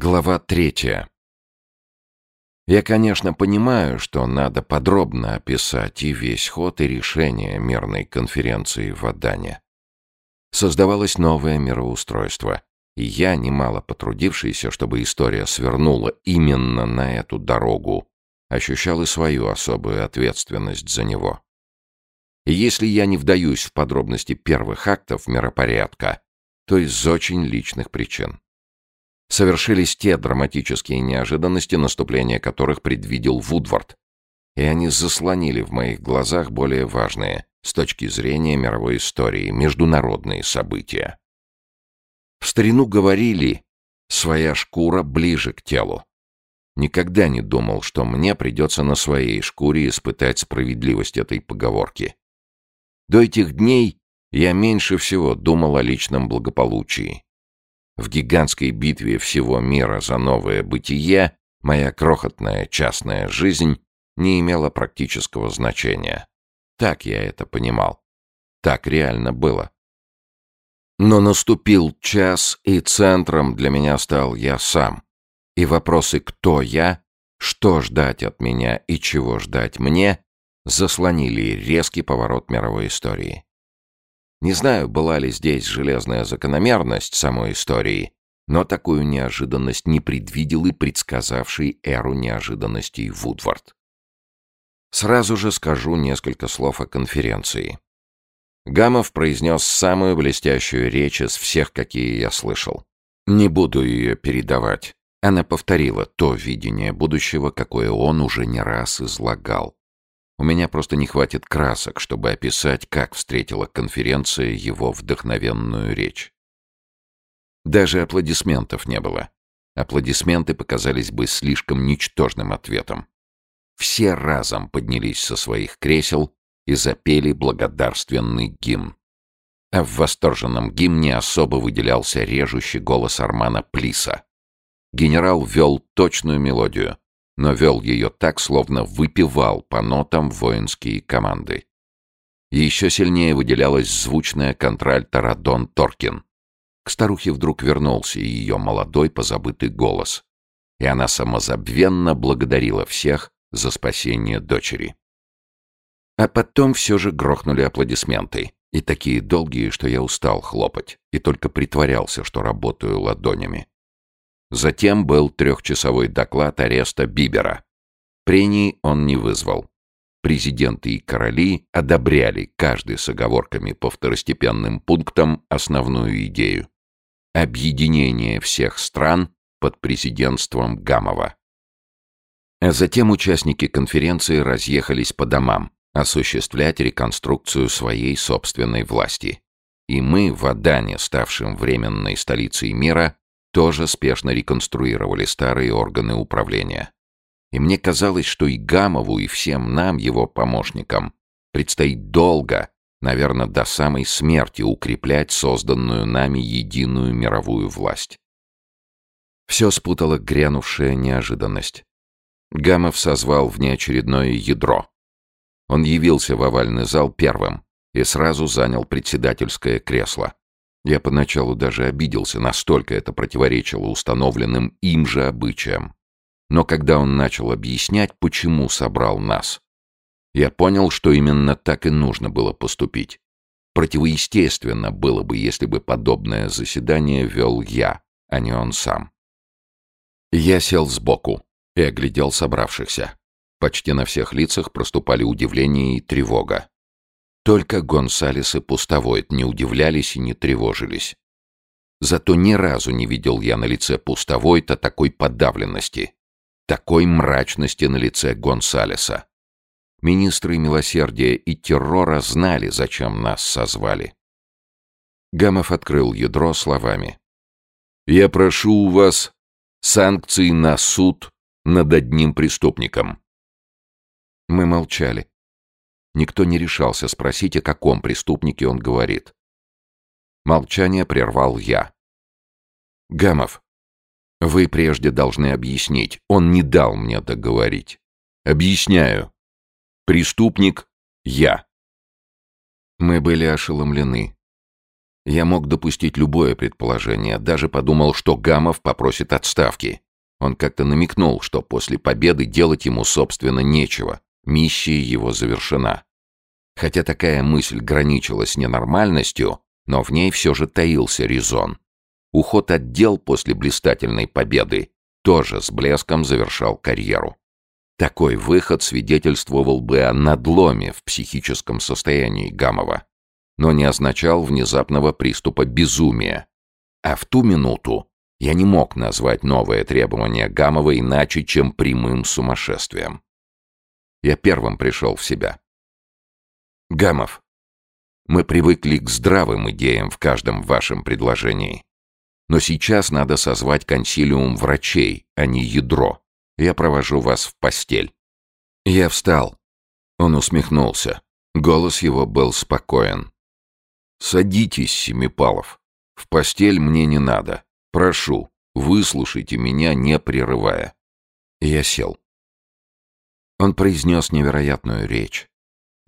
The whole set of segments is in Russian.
Глава третья. Я, конечно, понимаю, что надо подробно описать и весь ход, и решение мирной конференции в Адане. Создавалось новое мироустройство, и я, немало потрудившийся, чтобы история свернула именно на эту дорогу, ощущал и свою особую ответственность за него. И если я не вдаюсь в подробности первых актов миропорядка, то из очень личных причин совершились те драматические неожиданности, наступления которых предвидел Вудвард. И они заслонили в моих глазах более важные, с точки зрения мировой истории, международные события. В старину говорили «своя шкура ближе к телу». Никогда не думал, что мне придется на своей шкуре испытать справедливость этой поговорки. До этих дней я меньше всего думал о личном благополучии. В гигантской битве всего мира за новое бытие моя крохотная частная жизнь не имела практического значения. Так я это понимал. Так реально было. Но наступил час, и центром для меня стал я сам. И вопросы «кто я?», «что ждать от меня?» и «чего ждать мне?» заслонили резкий поворот мировой истории. Не знаю, была ли здесь железная закономерность самой истории, но такую неожиданность не предвидел и предсказавший эру неожиданностей Вудвард. Сразу же скажу несколько слов о конференции. Гамов произнес самую блестящую речь из всех, какие я слышал. Не буду ее передавать. Она повторила то видение будущего, какое он уже не раз излагал. У меня просто не хватит красок, чтобы описать, как встретила конференция его вдохновенную речь. Даже аплодисментов не было. Аплодисменты показались бы слишком ничтожным ответом. Все разом поднялись со своих кресел и запели благодарственный гимн. А в восторженном гимне особо выделялся режущий голос Армана Плиса. Генерал вел точную мелодию, но вел ее так, словно выпивал по нотам воинские команды. Еще сильнее выделялась звучная контральта Радон Торкин. К старухе вдруг вернулся ее молодой позабытый голос, и она самозабвенно благодарила всех за спасение дочери. А потом все же грохнули аплодисменты, и такие долгие, что я устал хлопать, и только притворялся, что работаю ладонями. Затем был трехчасовой доклад ареста Бибера. Прений он не вызвал. Президенты и короли одобряли каждый с оговорками по второстепенным пунктам основную идею. Объединение всех стран под президентством Гамова. А затем участники конференции разъехались по домам осуществлять реконструкцию своей собственной власти. И мы в Адане, ставшем временной столицей мира, тоже спешно реконструировали старые органы управления. И мне казалось, что и Гамову, и всем нам, его помощникам, предстоит долго, наверное, до самой смерти укреплять созданную нами единую мировую власть. Все спутала грянувшая неожиданность. Гамов созвал внеочередное ядро. Он явился в овальный зал первым и сразу занял председательское кресло. Я поначалу даже обиделся, настолько это противоречило установленным им же обычаям. Но когда он начал объяснять, почему собрал нас, я понял, что именно так и нужно было поступить. Противоестественно было бы, если бы подобное заседание вел я, а не он сам. Я сел сбоку и оглядел собравшихся. Почти на всех лицах проступали удивление и тревога. Только Гонсалес и Пустовойт не удивлялись и не тревожились. Зато ни разу не видел я на лице Пустовойта такой подавленности, такой мрачности на лице Гонсалеса. Министры милосердия и террора знали, зачем нас созвали. Гамов открыл ядро словами. «Я прошу у вас санкции на суд над одним преступником». Мы молчали. Никто не решался спросить, о каком преступнике он говорит. Молчание прервал я. «Гамов, вы прежде должны объяснить. Он не дал мне договорить. Объясняю. Преступник — я». Мы были ошеломлены. Я мог допустить любое предположение, даже подумал, что Гамов попросит отставки. Он как-то намекнул, что после победы делать ему, собственно, нечего, миссия его завершена. Хотя такая мысль граничила с ненормальностью, но в ней все же таился резон. Уход от дел после блистательной победы тоже с блеском завершал карьеру. Такой выход свидетельствовал бы о надломе в психическом состоянии Гамова, но не означал внезапного приступа безумия. А в ту минуту я не мог назвать новое требование Гамова иначе, чем прямым сумасшествием. Я первым пришел в себя. Гамов, мы привыкли к здравым идеям в каждом вашем предложении. Но сейчас надо созвать консилиум врачей, а не ядро. Я провожу вас в постель». Я встал. Он усмехнулся. Голос его был спокоен. «Садитесь, Семипалов. В постель мне не надо. Прошу, выслушайте меня, не прерывая». Я сел. Он произнес невероятную речь.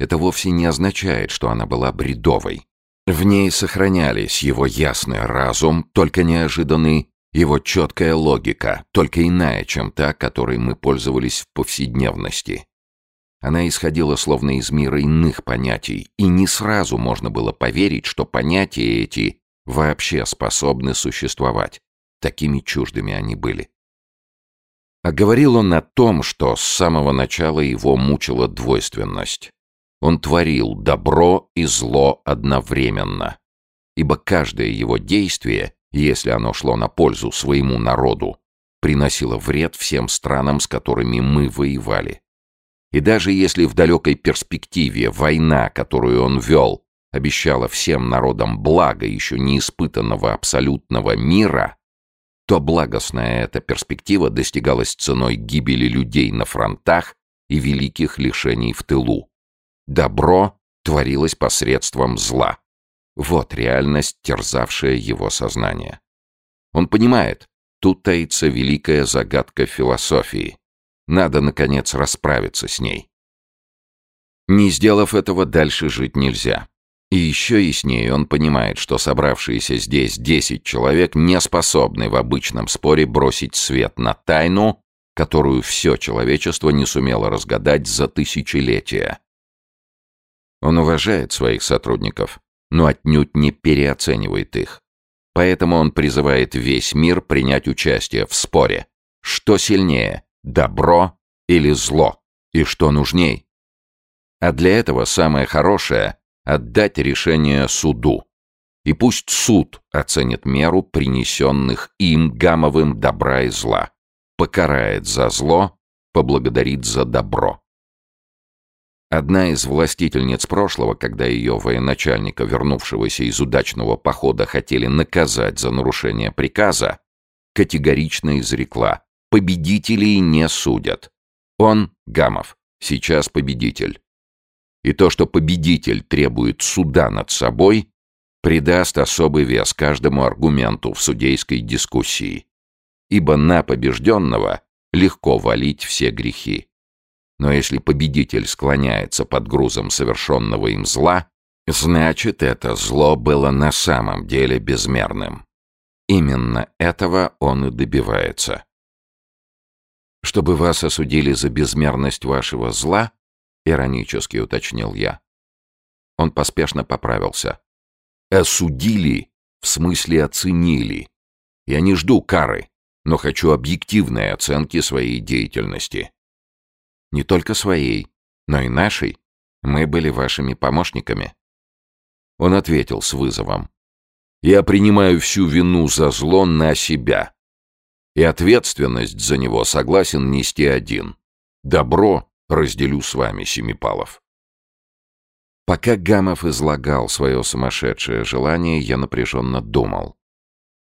Это вовсе не означает, что она была бредовой. В ней сохранялись его ясный разум, только неожиданный, его четкая логика, только иная, чем та, которой мы пользовались в повседневности. Она исходила словно из мира иных понятий, и не сразу можно было поверить, что понятия эти вообще способны существовать. Такими чуждыми они были. А говорил он о том, что с самого начала его мучила двойственность. Он творил добро и зло одновременно, ибо каждое его действие если оно шло на пользу своему народу, приносило вред всем странам, с которыми мы воевали. И даже если в далекой перспективе война, которую он вел, обещала всем народам благо еще не испытанного абсолютного мира, то благостная эта перспектива достигалась ценой гибели людей на фронтах и великих лишений в тылу. Добро творилось посредством зла. Вот реальность, терзавшая его сознание. Он понимает, тут таится великая загадка философии. Надо, наконец, расправиться с ней. Не сделав этого, дальше жить нельзя. И еще яснее он понимает, что собравшиеся здесь десять человек не способны в обычном споре бросить свет на тайну, которую все человечество не сумело разгадать за тысячелетия. Он уважает своих сотрудников, но отнюдь не переоценивает их. Поэтому он призывает весь мир принять участие в споре. Что сильнее, добро или зло? И что нужней? А для этого самое хорошее — отдать решение суду. И пусть суд оценит меру принесенных им гамовым добра и зла, покарает за зло, поблагодарит за добро. Одна из властительниц прошлого, когда ее военачальника, вернувшегося из удачного похода, хотели наказать за нарушение приказа, категорично изрекла «Победителей не судят». Он, Гамов, сейчас победитель. И то, что победитель требует суда над собой, придаст особый вес каждому аргументу в судейской дискуссии. Ибо на побежденного легко валить все грехи. Но если победитель склоняется под грузом совершенного им зла, значит, это зло было на самом деле безмерным. Именно этого он и добивается. «Чтобы вас осудили за безмерность вашего зла?» — иронически уточнил я. Он поспешно поправился. «Осудили, в смысле оценили. Я не жду кары, но хочу объективной оценки своей деятельности. Не только своей, но и нашей. Мы были вашими помощниками». Он ответил с вызовом. «Я принимаю всю вину за зло на себя. И ответственность за него согласен нести один. Добро разделю с вами, Семипалов». Пока Гамов излагал свое сумасшедшее желание, я напряженно думал.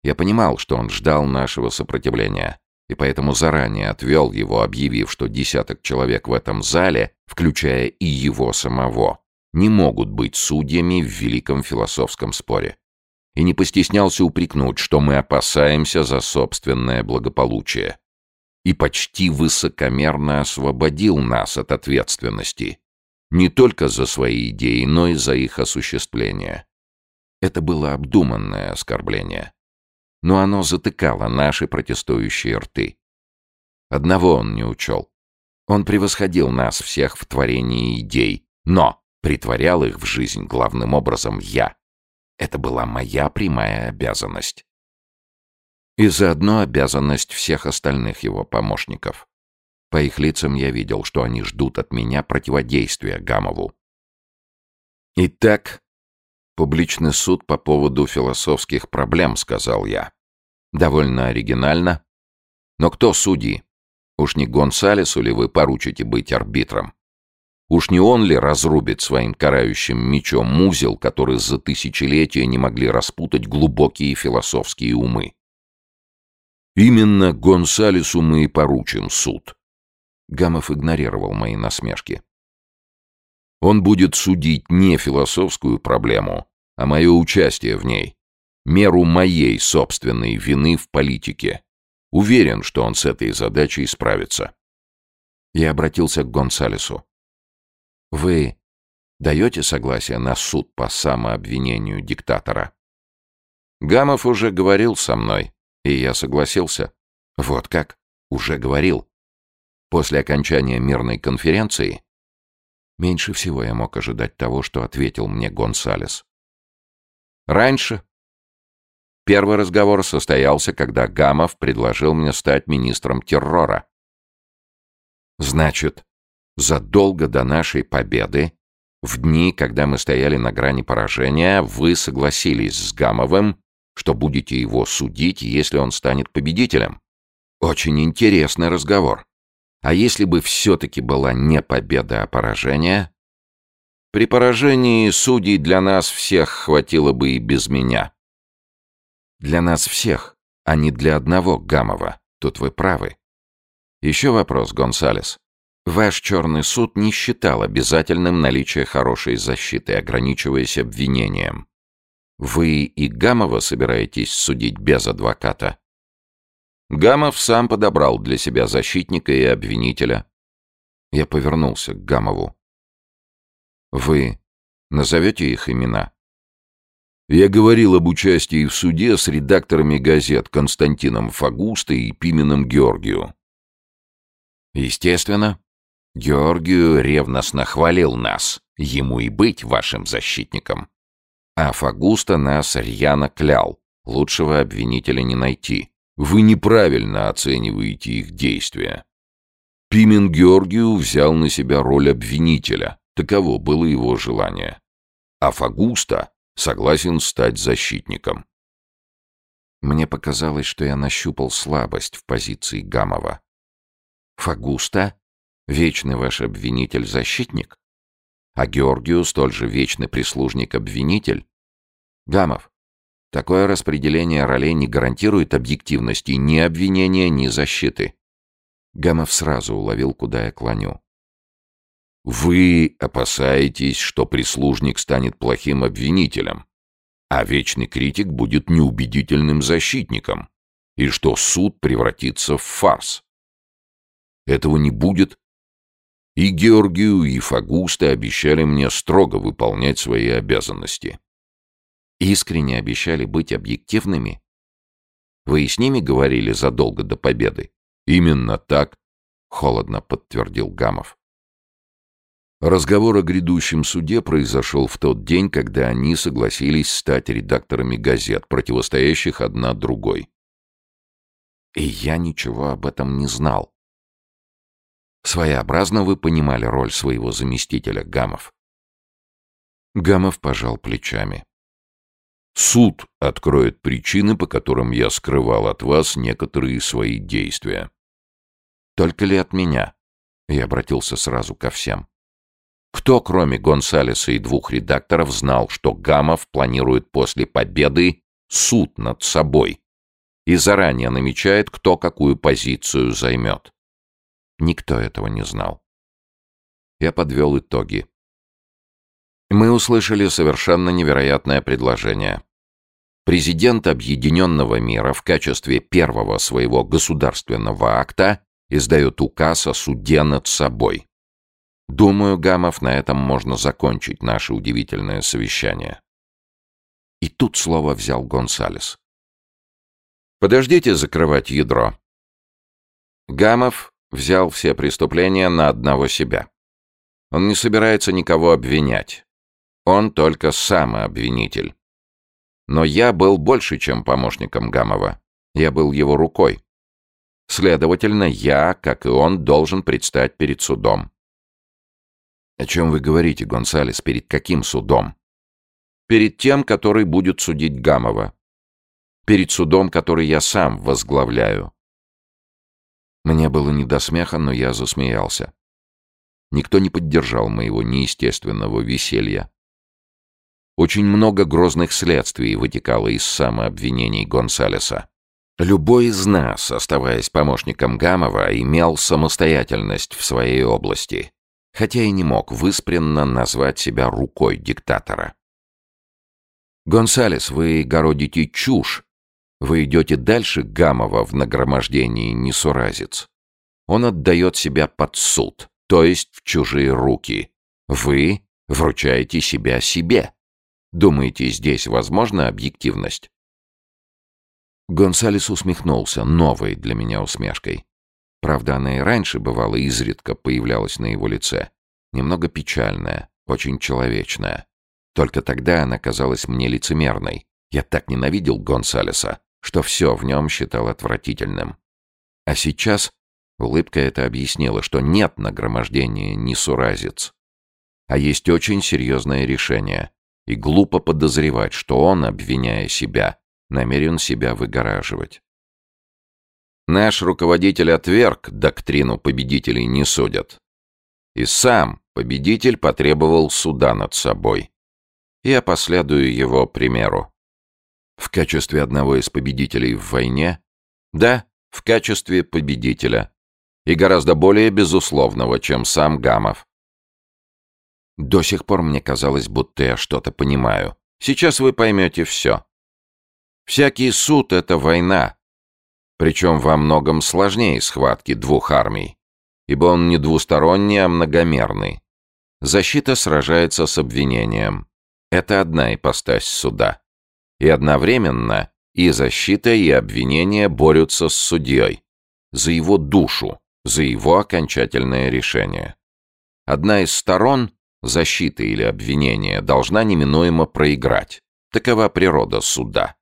Я понимал, что он ждал нашего сопротивления и поэтому заранее отвел его, объявив, что десяток человек в этом зале, включая и его самого, не могут быть судьями в великом философском споре. И не постеснялся упрекнуть, что мы опасаемся за собственное благополучие. И почти высокомерно освободил нас от ответственности. Не только за свои идеи, но и за их осуществление. Это было обдуманное оскорбление. Но оно затыкало наши протестующие рты. Одного он не учел. Он превосходил нас всех в творении идей, но притворял их в жизнь главным образом я. Это была моя прямая обязанность. И заодно обязанность всех остальных его помощников. По их лицам я видел, что они ждут от меня противодействия Гамову. «Итак, публичный суд по поводу философских проблем», — сказал я. «Довольно оригинально. Но кто судьи? Уж не Гонсалесу ли вы поручите быть арбитром? Уж не он ли разрубит своим карающим мечом узел, который за тысячелетия не могли распутать глубокие философские умы? Именно Гонсалесу мы и поручим суд. Гамов игнорировал мои насмешки. Он будет судить не философскую проблему, а мое участие в ней, меру моей собственной вины в политике. Уверен, что он с этой задачей справится. Я обратился к Гонсалесу. Вы даете согласие на суд по самообвинению диктатора? Гамов уже говорил со мной. И я согласился. Вот как? Уже говорил. После окончания мирной конференции меньше всего я мог ожидать того, что ответил мне Гонсалес. Раньше. Первый разговор состоялся, когда Гамов предложил мне стать министром террора. Значит, задолго до нашей победы, в дни, когда мы стояли на грани поражения, вы согласились с Гамовым что будете его судить, если он станет победителем. Очень интересный разговор. А если бы все-таки была не победа, а поражение? При поражении судей для нас всех хватило бы и без меня. Для нас всех, а не для одного Гамова. Тут вы правы. Еще вопрос, Гонсалес. Ваш черный суд не считал обязательным наличие хорошей защиты, ограничиваясь обвинением. Вы и Гамова собираетесь судить без адвоката? Гамов сам подобрал для себя защитника и обвинителя. Я повернулся к Гамову. Вы назовете их имена? Я говорил об участии в суде с редакторами газет Константином Фагустой и Пименом Георгию. Естественно, Георгию ревностно хвалил нас, ему и быть вашим защитником. А Фагуста нас рьяно клял. Лучшего обвинителя не найти. Вы неправильно оцениваете их действия. Пимен Георгию взял на себя роль обвинителя. Таково было его желание. А Фагуста согласен стать защитником. Мне показалось, что я нащупал слабость в позиции Гамова. Фагуста? Вечный ваш обвинитель-защитник? а Георгию столь же вечный прислужник-обвинитель? Гамов, такое распределение ролей не гарантирует объективности ни обвинения, ни защиты. Гамов сразу уловил, куда я клоню. Вы опасаетесь, что прислужник станет плохим обвинителем, а вечный критик будет неубедительным защитником, и что суд превратится в фарс. Этого не будет, и Георгию, и Фагуста обещали мне строго выполнять свои обязанности. Искренне обещали быть объективными? Вы и с ними говорили задолго до победы? Именно так, холодно подтвердил Гамов. Разговор о грядущем суде произошел в тот день, когда они согласились стать редакторами газет, противостоящих одна другой. И я ничего об этом не знал. Своеобразно вы понимали роль своего заместителя, Гамов. Гамов пожал плечами. Суд откроет причины, по которым я скрывал от вас некоторые свои действия. Только ли от меня? Я обратился сразу ко всем. Кто, кроме Гонсалеса и двух редакторов, знал, что Гамов планирует после победы суд над собой и заранее намечает, кто какую позицию займет? Никто этого не знал. Я подвел итоги. Мы услышали совершенно невероятное предложение. Президент Объединенного мира в качестве первого своего государственного акта издает указ о суде над собой. Думаю, Гамов, на этом можно закончить наше удивительное совещание. И тут слово взял Гонсалес. «Подождите закрывать ядро». Гамов взял все преступления на одного себя. Он не собирается никого обвинять. Он только самообвинитель. Но я был больше, чем помощником Гамова. Я был его рукой. Следовательно, я, как и он, должен предстать перед судом. О чем вы говорите, Гонсалес, перед каким судом? Перед тем, который будет судить Гамова. Перед судом, который я сам возглавляю. Мне было не до смеха, но я засмеялся. Никто не поддержал моего неестественного веселья. Очень много грозных следствий вытекало из самообвинений Гонсалеса. Любой из нас, оставаясь помощником Гамова, имел самостоятельность в своей области, хотя и не мог выспренно назвать себя рукой диктатора. «Гонсалес, вы городите чушь. Вы идете дальше Гамова в нагромождении несуразец. Он отдает себя под суд, то есть в чужие руки. Вы вручаете себя себе. Думаете, здесь возможна объективность?» Гонсалес усмехнулся новой для меня усмешкой. Правда, она и раньше, бывало, изредка появлялась на его лице. Немного печальная, очень человечная. Только тогда она казалась мне лицемерной. Я так ненавидел Гонсалеса, что все в нем считал отвратительным. А сейчас улыбка это объяснила, что нет нагромождения несуразец. А есть очень серьезное решение. И глупо подозревать, что он, обвиняя себя, намерен себя выгораживать. Наш руководитель отверг доктрину «победителей не судят». И сам победитель потребовал суда над собой. Я последую его примеру. В качестве одного из победителей в войне? Да, в качестве победителя. И гораздо более безусловного, чем сам Гамов. До сих пор мне казалось, будто я что-то понимаю. Сейчас вы поймете все. Всякий суд — это война. Причем во многом сложнее схватки двух армий, ибо он не двусторонний, а многомерный. Защита сражается с обвинением. Это одна ипостась суда. И одновременно и защита, и обвинение борются с судьей. За его душу, за его окончательное решение. Одна из сторон, защита или обвинение, должна неминуемо проиграть. Такова природа суда.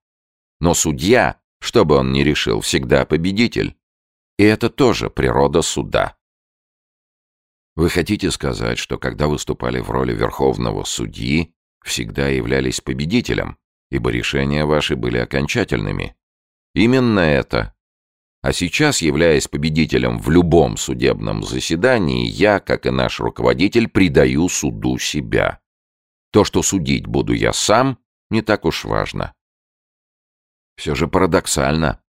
Но судья, что бы он ни решил, всегда победитель. И это тоже природа суда. Вы хотите сказать, что когда выступали в роли верховного судьи, всегда являлись победителем, ибо решения ваши были окончательными? Именно это. А сейчас, являясь победителем в любом судебном заседании, я, как и наш руководитель, предаю суду себя. То, что судить буду я сам, не так уж важно. Все же парадоксально.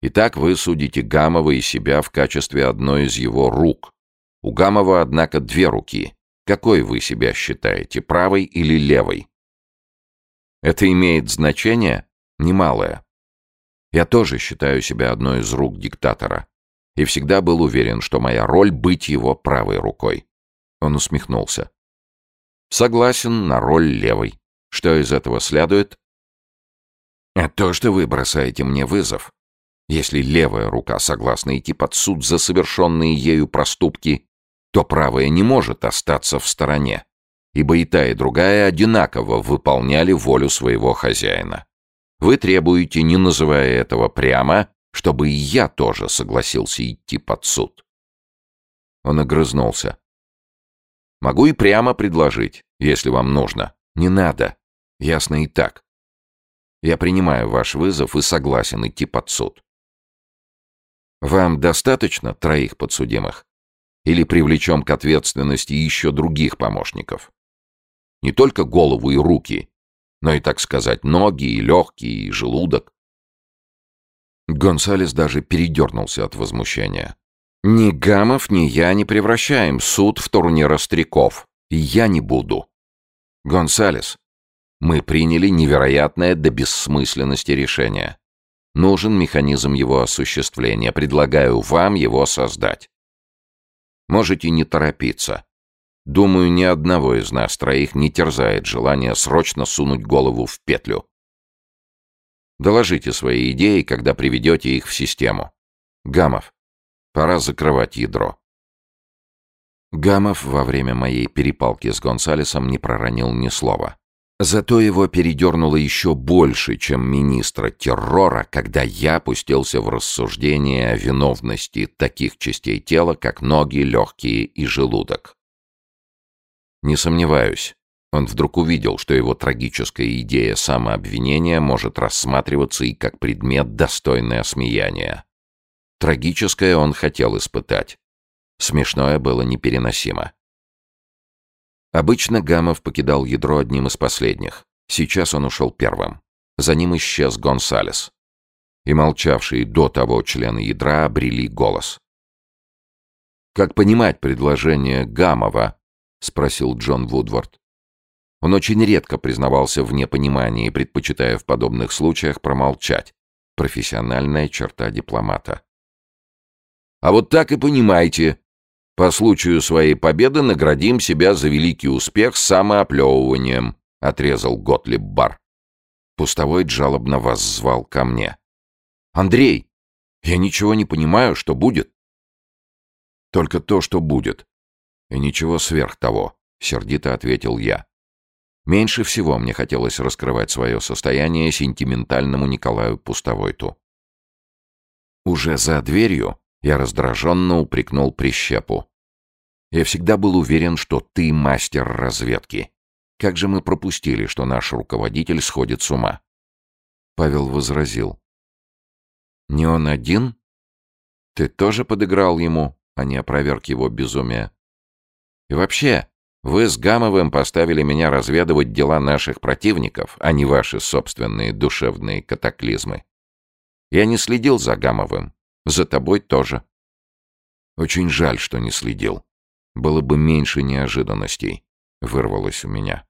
Итак, вы судите Гамова и себя в качестве одной из его рук. У Гамова, однако, две руки. Какой вы себя считаете, правой или левой? Это имеет значение? Немалое. Я тоже считаю себя одной из рук диктатора. И всегда был уверен, что моя роль — быть его правой рукой. Он усмехнулся. Согласен на роль левой. Что из этого следует? А то, что вы бросаете мне вызов. Если левая рука согласна идти под суд за совершенные ею проступки, то правая не может остаться в стороне, ибо и та, и другая одинаково выполняли волю своего хозяина. Вы требуете, не называя этого прямо, чтобы и я тоже согласился идти под суд. Он огрызнулся. Могу и прямо предложить, если вам нужно. Не надо. Ясно и так. Я принимаю ваш вызов и согласен идти под суд. Вам достаточно троих подсудимых? Или привлечем к ответственности еще других помощников? Не только голову и руки, но и, так сказать, ноги и легкие, и желудок. Гонсалес даже передернулся от возмущения. «Ни Гамов, ни я не превращаем суд в турнир остряков. Я не буду. Гонсалес, мы приняли невероятное до бессмысленности решение. Нужен механизм его осуществления. Предлагаю вам его создать. Можете не торопиться. Думаю, ни одного из нас троих не терзает желание срочно сунуть голову в петлю. Доложите свои идеи, когда приведете их в систему. Гамов, пора закрывать ядро. Гамов во время моей перепалки с Гонсалесом не проронил ни слова. Зато его передернуло еще больше, чем министра террора, когда я опустился в рассуждение о виновности таких частей тела, как ноги, легкие и желудок. Не сомневаюсь, он вдруг увидел, что его трагическая идея самообвинения может рассматриваться и как предмет достойное осмеяния. Трагическое он хотел испытать. Смешное было непереносимо. Обычно Гамов покидал ядро одним из последних. Сейчас он ушел первым. За ним исчез Гонсалес. И молчавшие до того члены ядра обрели голос. «Как понимать предложение Гамова?» — спросил Джон Вудворд. Он очень редко признавался в непонимании, предпочитая в подобных случаях промолчать. Профессиональная черта дипломата. «А вот так и понимаете», по случаю своей победы наградим себя за великий успех самооплевыванием», — отрезал Готлиб Бар. Пустовой жалобно воззвал ко мне. «Андрей, я ничего не понимаю, что будет». «Только то, что будет. И ничего сверх того», — сердито ответил я. Меньше всего мне хотелось раскрывать свое состояние сентиментальному Николаю Пустовойту. Уже за дверью я раздраженно упрекнул прищепу. Я всегда был уверен, что ты мастер разведки. Как же мы пропустили, что наш руководитель сходит с ума?» Павел возразил. «Не он один? Ты тоже подыграл ему, а не опроверг его безумие. И вообще, вы с Гамовым поставили меня разведывать дела наших противников, а не ваши собственные душевные катаклизмы. Я не следил за Гамовым, за тобой тоже. Очень жаль, что не следил. Было бы меньше неожиданностей, вырвалось у меня.